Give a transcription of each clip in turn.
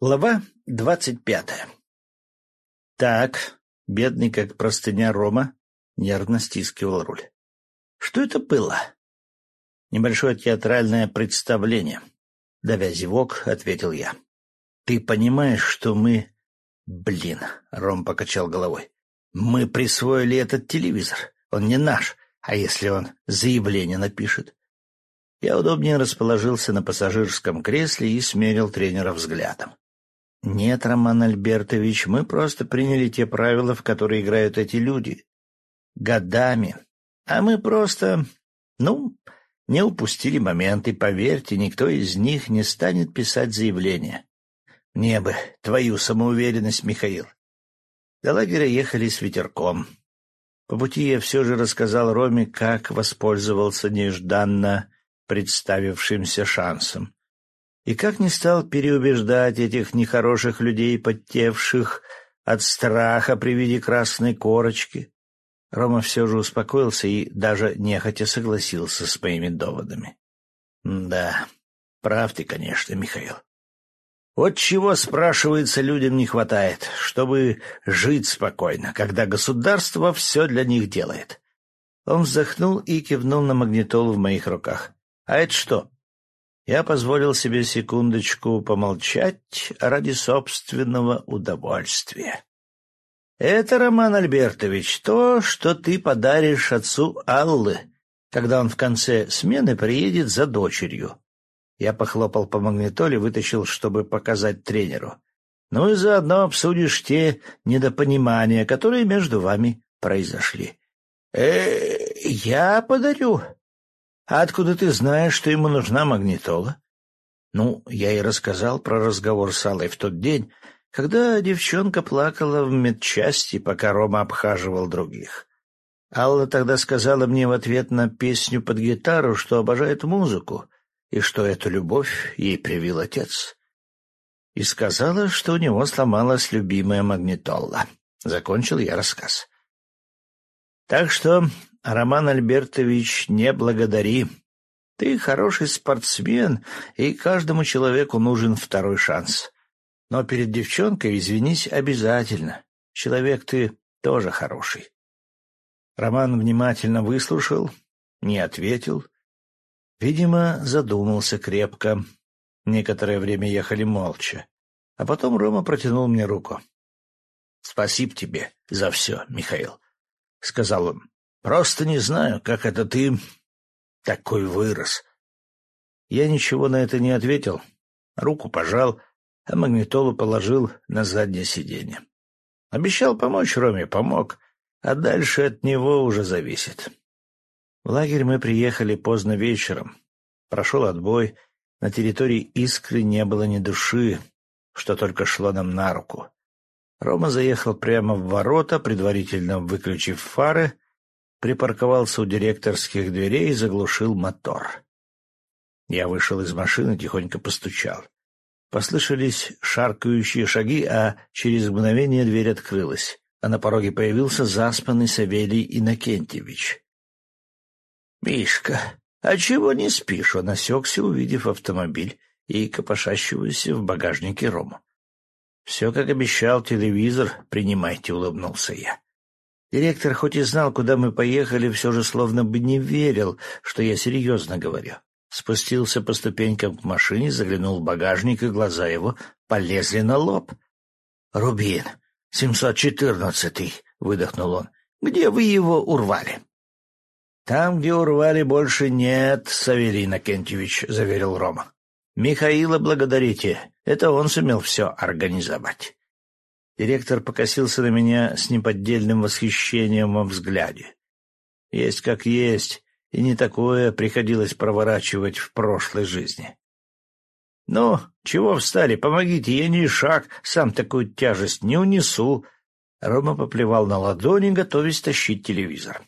Глава двадцать пятая Так, бедный как простыня Рома, нервно стискивал руль. Что это было? Небольшое театральное представление. Давя зевок, ответил я. Ты понимаешь, что мы... Блин, Ром покачал головой. Мы присвоили этот телевизор. Он не наш. А если он заявление напишет? Я удобнее расположился на пассажирском кресле и смерил тренера взглядом. Нет, Роман Альбертович, мы просто приняли те правила, в которые играют эти люди. Годами. А мы просто... Ну, не упустили момент, и, поверьте, никто из них не станет писать заявление. Мне бы твою самоуверенность, Михаил. До лагеря ехали с ветерком. По пути я все же рассказал Роме, как воспользовался нежданно представившимся шансом и как не стал переубеждать этих нехороших людей, подтевших от страха при виде красной корочки. Рома все же успокоился и даже нехотя согласился с моими доводами. — Да, прав ты, конечно, Михаил. Вот чего, спрашивается, людям не хватает, чтобы жить спокойно, когда государство все для них делает. Он вздохнул и кивнул на магнитолу в моих руках. — А это что? Я позволил себе секундочку помолчать ради собственного удовольствия. Это, Роман Альбертович, то, что ты подаришь отцу Аллы, когда он в конце смены приедет за дочерью. Я похлопал по магнитоле, вытащил, чтобы показать тренеру. Ну и заодно обсудишь те недопонимания, которые между вами произошли. Э, я подарю, а откуда ты знаешь, что ему нужна магнитола? Ну, я и рассказал про разговор с Аллой в тот день, когда девчонка плакала в медчасти, пока Рома обхаживал других. Алла тогда сказала мне в ответ на песню под гитару, что обожает музыку, и что эту любовь ей привил отец. И сказала, что у него сломалась любимая магнитола. Закончил я рассказ. Так что Роман Альбертович, не благодари. Ты хороший спортсмен, и каждому человеку нужен второй шанс. Но перед девчонкой извинись обязательно. Человек ты тоже хороший. Роман внимательно выслушал, не ответил. Видимо, задумался крепко. Некоторое время ехали молча. А потом Рома протянул мне руку. — Спасибо тебе за все, Михаил, — сказал он. Просто не знаю, как это ты такой вырос. Я ничего на это не ответил, руку пожал, а магнитолу положил на заднее сиденье. Обещал помочь Роме, помог, а дальше от него уже зависит. В лагерь мы приехали поздно вечером. Прошел отбой, на территории Искры не было ни души, что только шло нам на руку. Рома заехал прямо в ворота, предварительно выключив фары, припарковался у директорских дверей и заглушил мотор. Я вышел из машины, тихонько постучал. Послышались шаркающие шаги, а через мгновение дверь открылась, а на пороге появился заспанный Савелий Иннокентьевич. — Мишка, а чего не спишь? — он осекся, увидев автомобиль и копошащегося в багажнике Рому. — Все, как обещал, телевизор принимайте, — улыбнулся я. Директор хоть и знал, куда мы поехали, все же словно бы не верил, что я серьезно говорю. Спустился по ступенькам к машине, заглянул в багажник, и глаза его полезли на лоб. — Рубин, семьсот четырнадцатый, — выдохнул он. — Где вы его урвали? — Там, где урвали, больше нет, Савелий Иннокентьевич, — заверил Рома. — Михаила благодарите, это он сумел все организовать. Директор покосился на меня с неподдельным восхищением во взгляде. Есть как есть, и не такое приходилось проворачивать в прошлой жизни. «Ну, чего встали? Помогите, я ни шаг, сам такую тяжесть не унесу». Рома поплевал на ладони, готовясь тащить телевизор.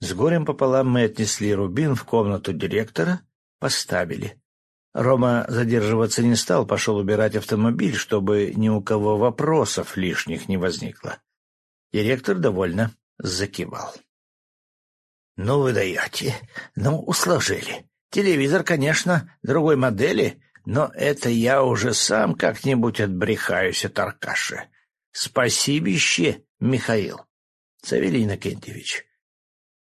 С горем пополам мы отнесли Рубин в комнату директора, поставили. Рома задерживаться не стал, пошел убирать автомобиль, чтобы ни у кого вопросов лишних не возникло. Директор довольно закивал. — Ну, вы даете. Ну, усложили. Телевизор, конечно, другой модели, но это я уже сам как-нибудь отбрехаюсь от Аркаши. Спасибище, Михаил. Савелий Иннокентьевич.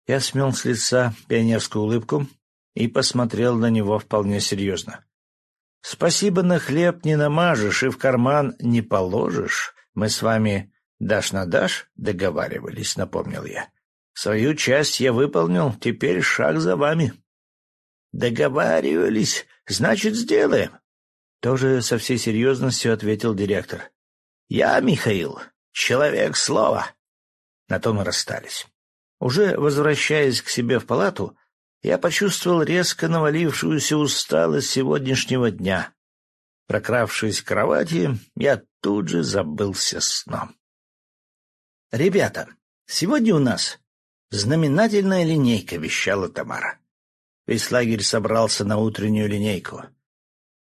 Я смел с лица пионерскую улыбку и посмотрел на него вполне серьезно. Спасибо на хлеб не намажешь и в карман не положишь. Мы с вами дашь на дашь договаривались, напомнил я. Свою часть я выполнил, теперь шаг за вами. Договаривались, значит, сделаем. Тоже со всей серьезностью ответил директор. Я, Михаил, человек слова. На то мы расстались. Уже возвращаясь к себе в палату, я почувствовал резко навалившуюся усталость сегодняшнего дня. Прокравшись к кровати, я тут же забылся сном. «Ребята, сегодня у нас знаменательная линейка», — вещала Тамара. Весь лагерь собрался на утреннюю линейку.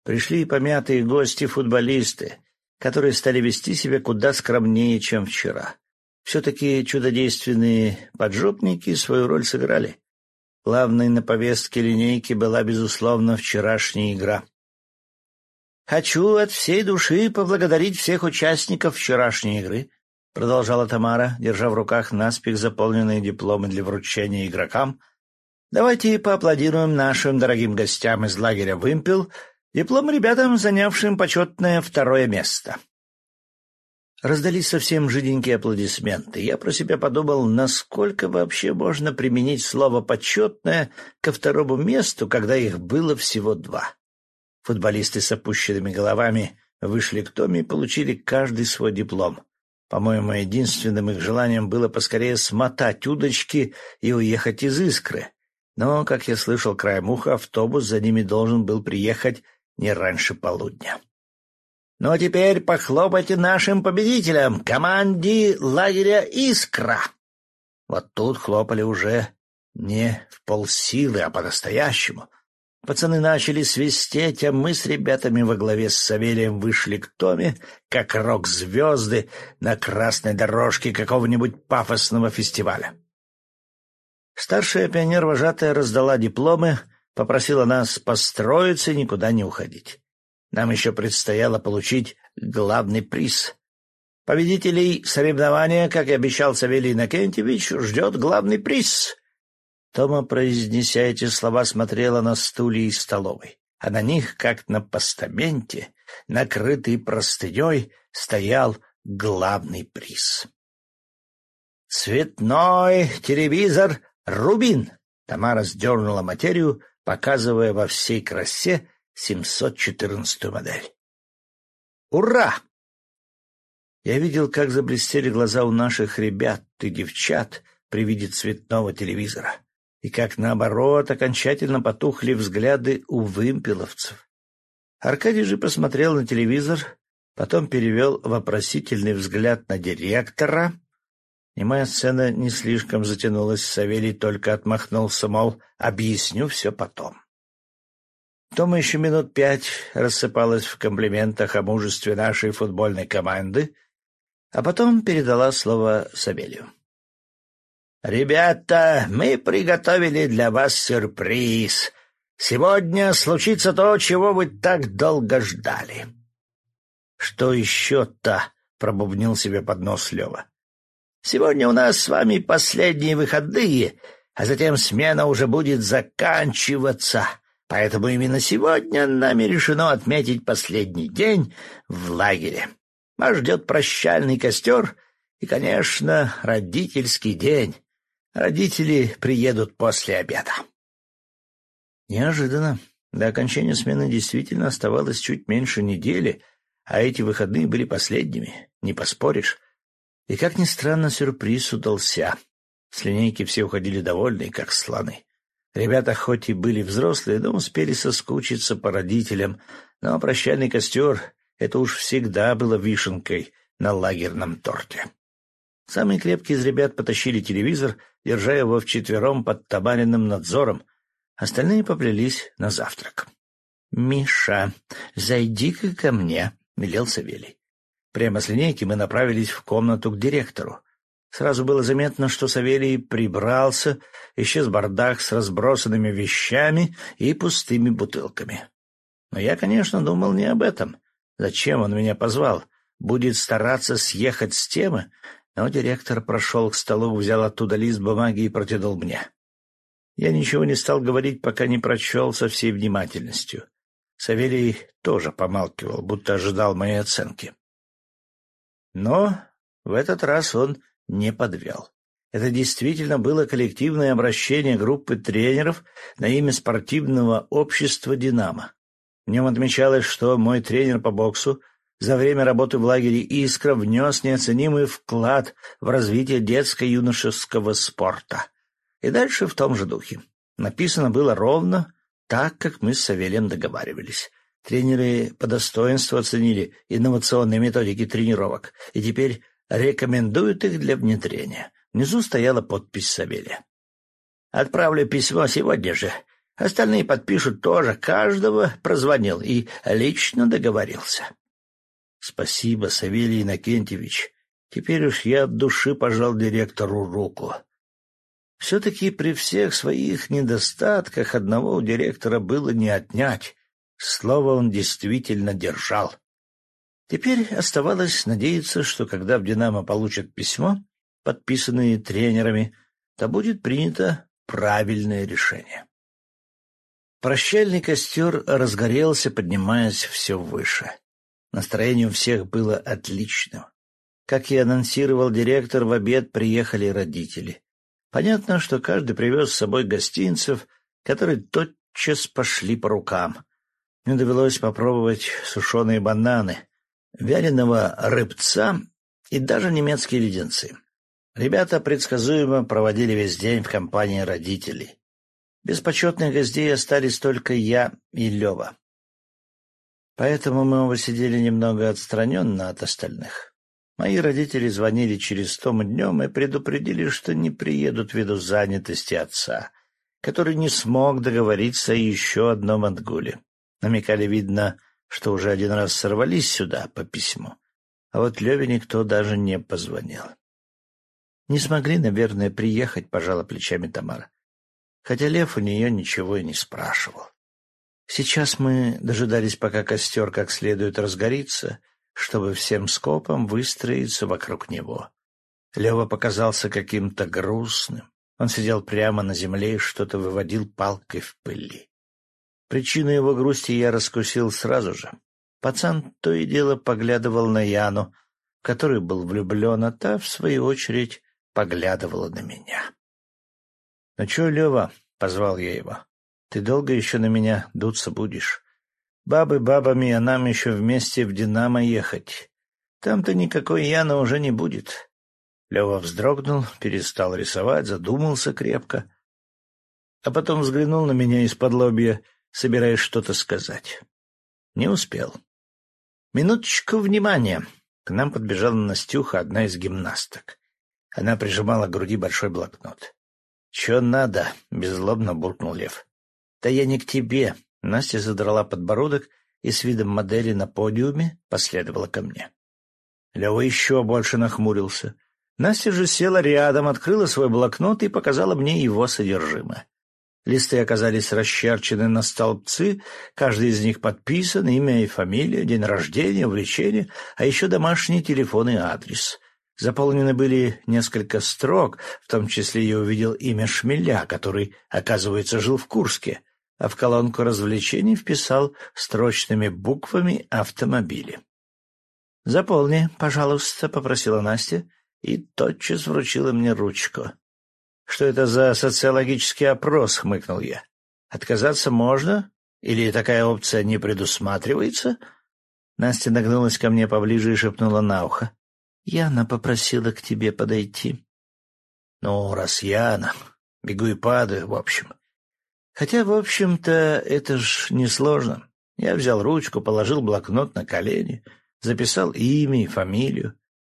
Пришли помятые гости-футболисты, которые стали вести себя куда скромнее, чем вчера. Все-таки чудодейственные поджопники свою роль сыграли. Главной на повестке линейки была, безусловно, вчерашняя игра. «Хочу от всей души поблагодарить всех участников вчерашней игры», — продолжала Тамара, держа в руках наспех заполненные дипломы для вручения игрокам. «Давайте поаплодируем нашим дорогим гостям из лагеря «Вымпел», диплом ребятам, занявшим почетное второе место. Раздались совсем жиденькие аплодисменты. Я про себя подумал, насколько вообще можно применить слово «почетное» ко второму месту, когда их было всего два. Футболисты с опущенными головами вышли к Томе и получили каждый свой диплом. По-моему, единственным их желанием было поскорее смотать удочки и уехать из искры. Но, как я слышал краем уха, автобус за ними должен был приехать не раньше полудня. Ну а теперь похлопайте нашим победителям, команде лагеря «Искра». Вот тут хлопали уже не в полсилы, а по-настоящему. Пацаны начали свистеть, а мы с ребятами во главе с Савелием вышли к Томе, как рок-звезды на красной дорожке какого-нибудь пафосного фестиваля. Старшая пионер-вожатая раздала дипломы, попросила нас построиться и никуда не уходить. Нам еще предстояло получить главный приз. Победителей соревнования, как и обещал Савелий Иннокентьевич, ждет главный приз. Тома, произнеся эти слова, смотрела на стулья из столовой, а на них, как на постаменте, накрытый простыней, стоял главный приз. «Цветной телевизор «Рубин!» — Тамара сдернула материю, показывая во всей красе 714 модель. «Ура!» Я видел, как заблестели глаза у наших ребят и девчат при виде цветного телевизора, и как, наоборот, окончательно потухли взгляды у вымпеловцев. Аркадий же посмотрел на телевизор, потом перевел вопросительный взгляд на директора. Немая сцена не слишком затянулась, Савелий только отмахнулся, мол, объясню все потом. Тома еще минут пять рассыпалась в комплиментах о мужестве нашей футбольной команды, а потом передала слово Савелью. «Ребята, мы приготовили для вас сюрприз. Сегодня случится то, чего вы так долго ждали». «Что еще-то?» — пробубнил себе под нос Лева. «Сегодня у нас с вами последние выходные, а затем смена уже будет заканчиваться». Поэтому именно сегодня нами решено отметить последний день в лагере. Вас ждет прощальный костер и, конечно, родительский день. Родители приедут после обеда. Неожиданно. До окончания смены действительно оставалось чуть меньше недели, а эти выходные были последними, не поспоришь. И, как ни странно, сюрприз удался. С линейки все уходили довольные, как слоны. Ребята хоть и были взрослые, но успели соскучиться по родителям, но прощальный костер — это уж всегда было вишенкой на лагерном торте. Самые крепкие из ребят потащили телевизор, держа его вчетвером под Табариным надзором. Остальные поплелись на завтрак. — Миша, зайди-ка ко мне, — велел Савелий. Прямо с линейки мы направились в комнату к директору. Сразу было заметно, что Савелий прибрался, исчез бардак с разбросанными вещами и пустыми бутылками. Но я, конечно, думал не об этом. Зачем он меня позвал? Будет стараться съехать с темы? Но директор прошел к столу, взял оттуда лист бумаги и протянул мне. Я ничего не стал говорить, пока не прочел со всей внимательностью. Савелий тоже помалкивал, будто ожидал моей оценки. Но в этот раз он не подвел. Это действительно было коллективное обращение группы тренеров на имя спортивного общества «Динамо». В нем отмечалось, что мой тренер по боксу за время работы в лагере «Искра» внес неоценимый вклад в развитие детско-юношеского спорта. И дальше в том же духе. Написано было ровно так, как мы с Савелием договаривались. Тренеры по достоинству оценили инновационные методики тренировок и теперь рекомендуют их для внедрения. Внизу стояла подпись Савелия. «Отправлю письмо сегодня же. Остальные подпишут тоже. Каждого прозвонил и лично договорился». «Спасибо, Савелий Иннокентьевич. Теперь уж я от души пожал директору руку». Все-таки при всех своих недостатках одного у директора было не отнять. Слово он действительно держал. Теперь оставалось надеяться, что когда в «Динамо» получат письмо, подписанные тренерами, то будет принято правильное решение. Прощальный костер разгорелся, поднимаясь все выше. Настроение у всех было отличным. Как и анонсировал директор, в обед приехали родители. Понятно, что каждый привез с собой гостинцев, которые тотчас пошли по рукам. Мне довелось попробовать сушеные бананы, вяленого рыбца и даже немецкие леденцы. Ребята предсказуемо проводили весь день в компании родителей. Без почетных гостей остались только я и Лева. Поэтому мы оба сидели немного отстраненно от остальных. Мои родители звонили через том днем и предупредили, что не приедут ввиду занятости отца, который не смог договориться о еще одном отгуле. Намекали, видно, что уже один раз сорвались сюда по письму, а вот Леве никто даже не позвонил. Не смогли, наверное, приехать, пожала плечами Тамара. Хотя Лев у нее ничего и не спрашивал. Сейчас мы дожидались, пока костер как следует разгорится, чтобы всем скопом выстроиться вокруг него. Лева показался каким-то грустным. Он сидел прямо на земле и что-то выводил палкой в пыли. Причину его грусти я раскусил сразу же. Пацан то и дело поглядывал на Яну, в которую был влюблен, а та, в свою очередь, поглядывала на меня. — Ну чё, Лева? — позвал я его. — Ты долго еще на меня дуться будешь? Бабы бабами, а нам еще вместе в «Динамо» ехать. Там-то никакой Яны уже не будет. Лева вздрогнул, перестал рисовать, задумался крепко, а потом взглянул на меня из-под лобья, собираясь что-то сказать. Не успел. Минуточку внимания. К нам подбежала Настюха, одна из гимнасток. Она прижимала к груди большой блокнот. — Че надо? — беззлобно буркнул Лев. — Да я не к тебе, Настя задрала подбородок и с видом модели на подиуме последовала ко мне. Лева еще больше нахмурился. Настя же села рядом, открыла свой блокнот и показала мне его содержимое. Листы оказались расчерчены на столбцы, каждый из них подписан, имя и фамилия, день рождения, увлечение, а еще домашний телефон и адрес. Заполнены были несколько строк, в том числе я увидел имя Шмеля, который, оказывается, жил в Курске, а в колонку развлечений вписал строчными буквами автомобили. «Заполни, пожалуйста», — попросила Настя и тотчас вручила мне ручку. «Что это за социологический опрос?» — хмыкнул я. «Отказаться можно? Или такая опция не предусматривается?» Настя нагнулась ко мне поближе и шепнула на ухо. «Яна попросила к тебе подойти». «Ну, раз Яна, бегу и падаю, в общем. Хотя, в общем-то, это ж несложно. Я взял ручку, положил блокнот на колени, записал имя и фамилию,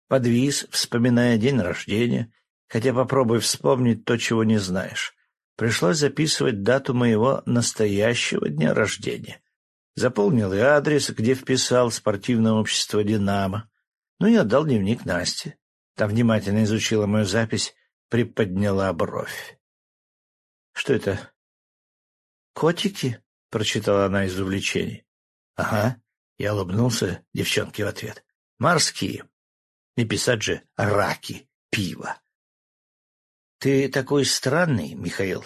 подвис, вспоминая день рождения, хотя попробуй вспомнить то, чего не знаешь. Пришлось записывать дату моего настоящего дня рождения. Заполнил и адрес, где вписал спортивное общество «Динамо». Ну и отдал дневник Насте. Та внимательно изучила мою запись, приподняла бровь. — Что это, «Котики?» — прочитала она из увлечений. Ага, я улыбнулся девчонке в ответ. Морские. Не писать же раки, пиво. Ты такой странный, Михаил.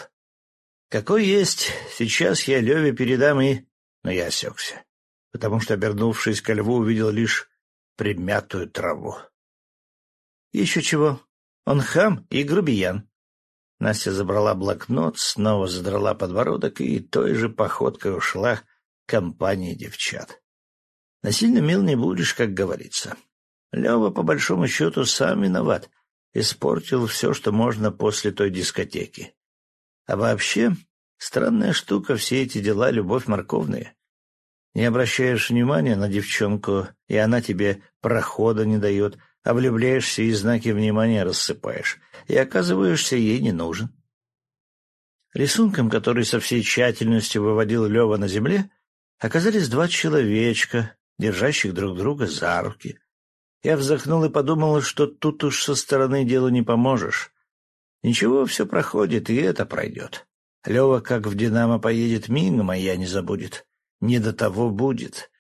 Какой есть, сейчас я Леве передам и... Но я осекся, потому что, обернувшись ко льву, увидел лишь примятую траву. Еще чего. Он хам и грубиян. Настя забрала блокнот, снова задрала подбородок и той же походкой ушла к компании девчат. Насильно мил не будешь, как говорится. Лева, по большому счету, сам виноват. Испортил все, что можно после той дискотеки. А вообще, странная штука все эти дела, любовь морковная. Не обращаешь внимания на девчонку, и она тебе прохода не дает, а влюбляешься и знаки внимания рассыпаешь, и оказываешься ей не нужен. Рисунком, который со всей тщательностью выводил Лева на земле, оказались два человечка, держащих друг друга за руки. Я вздохнул и подумал, что тут уж со стороны делу не поможешь. Ничего, все проходит, и это пройдет. Лева как в «Динамо» поедет мигом, а я не забудет. Не до того будет.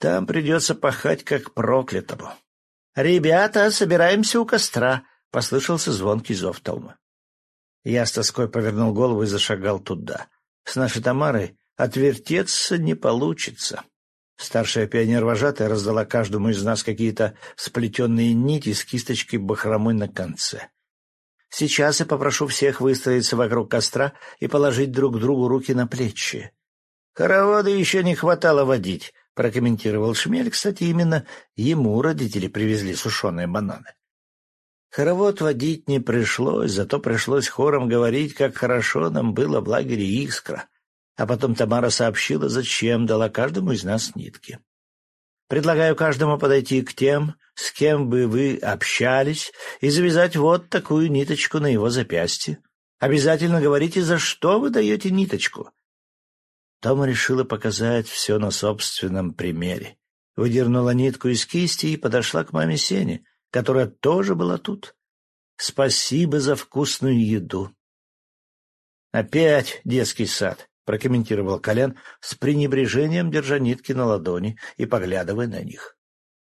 Там придется пахать как проклятому. «Ребята, собираемся у костра», — послышался звонкий зов Тома. Я с тоской повернул голову и зашагал туда. С нашей Тамарой отвертеться не получится. Старшая пионер-вожатая раздала каждому из нас какие-то сплетенные нити с кисточкой бахромы на конце. Сейчас я попрошу всех выстроиться вокруг костра и положить друг другу руки на плечи. Хороводы еще не хватало водить, — прокомментировал Шмель. Кстати, именно ему родители привезли сушеные бананы. Хоровод водить не пришлось, зато пришлось хором говорить, как хорошо нам было в лагере «Искра». А потом Тамара сообщила, зачем дала каждому из нас нитки. Предлагаю каждому подойти к тем, с кем бы вы общались, и завязать вот такую ниточку на его запястье. Обязательно говорите, за что вы даете ниточку. Тома решила показать все на собственном примере. Выдернула нитку из кисти и подошла к маме Сене, которая тоже была тут. «Спасибо за вкусную еду». «Опять детский сад», — прокомментировал Колян с пренебрежением, держа нитки на ладони и поглядывая на них.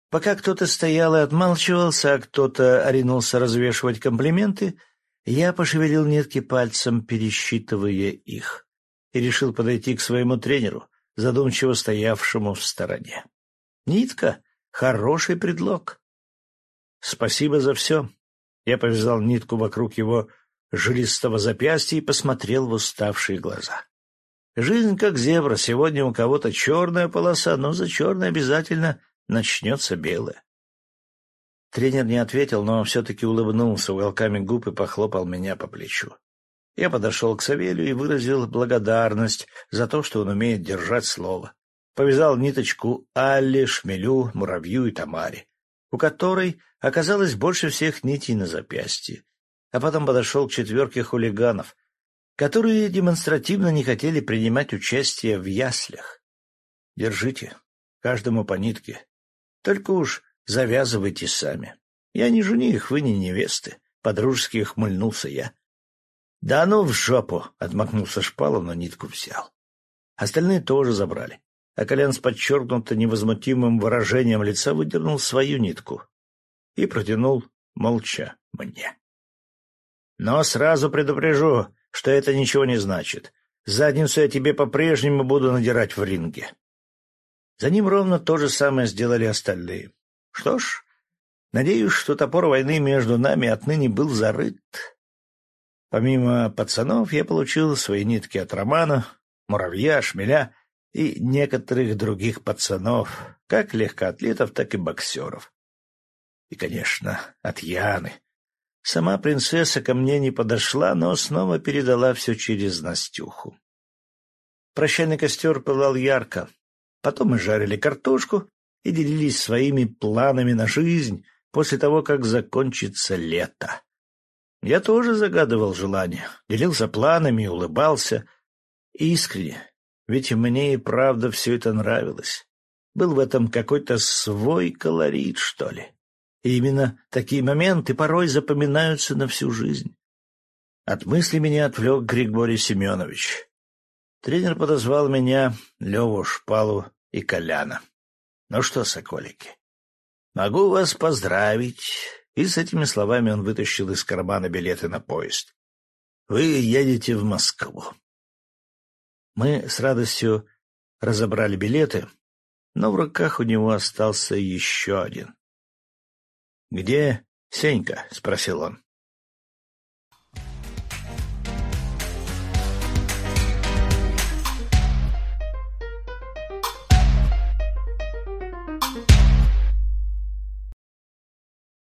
Пока кто-то стоял и отмалчивался, а кто-то оринулся развешивать комплименты, я пошевелил нитки пальцем, пересчитывая их и решил подойти к своему тренеру, задумчиво стоявшему в стороне. Нитка — хороший предлог. Спасибо за все. Я повязал нитку вокруг его жилистого запястья и посмотрел в уставшие глаза. Жизнь как зебра, сегодня у кого-то черная полоса, но за черной обязательно начнется белая. Тренер не ответил, но все-таки улыбнулся уголками губ и похлопал меня по плечу. Я подошел к Савелию и выразил благодарность за то, что он умеет держать слово. Повязал ниточку Алле, Шмелю, Муравью и Тамаре, у которой оказалось больше всех нитей на запястье. А потом подошел к четверке хулиганов, которые демонстративно не хотели принимать участие в яслях. Держите, каждому по нитке. Только уж завязывайте сами. Я не жених, вы не невесты. Подружески хмыльнулся я. «Да ну в жопу!» — отмахнулся Шпалов, но нитку взял. Остальные тоже забрали. А Колян с подчеркнуто невозмутимым выражением лица выдернул свою нитку и протянул молча мне. «Но сразу предупрежу, что это ничего не значит. Задницу я тебе по-прежнему буду надирать в ринге». За ним ровно то же самое сделали остальные. Что ж, надеюсь, что топор войны между нами отныне был зарыт. Помимо пацанов, я получил свои нитки от Романа, Муравья, Шмеля и некоторых других пацанов, как легкоатлетов, так и боксеров. И, конечно, от Яны. Сама принцесса ко мне не подошла, но снова передала все через Настюху. Прощальный костер пылал ярко. Потом мы жарили картошку и делились своими планами на жизнь после того, как закончится лето. Я тоже загадывал желания, делился планами и улыбался. Искренне, ведь мне и правда все это нравилось. Был в этом какой-то свой колорит, что ли. И именно такие моменты порой запоминаются на всю жизнь. От мысли меня отвлек Григорий Семенович. Тренер подозвал меня, Леву Шпалу и Коляна. Ну что, соколики, могу вас поздравить. И с этими словами он вытащил из кармана билеты на поезд. Вы едете в Москву. Мы с радостью разобрали билеты, но в руках у него остался еще один. — Где Сенька? — спросил он.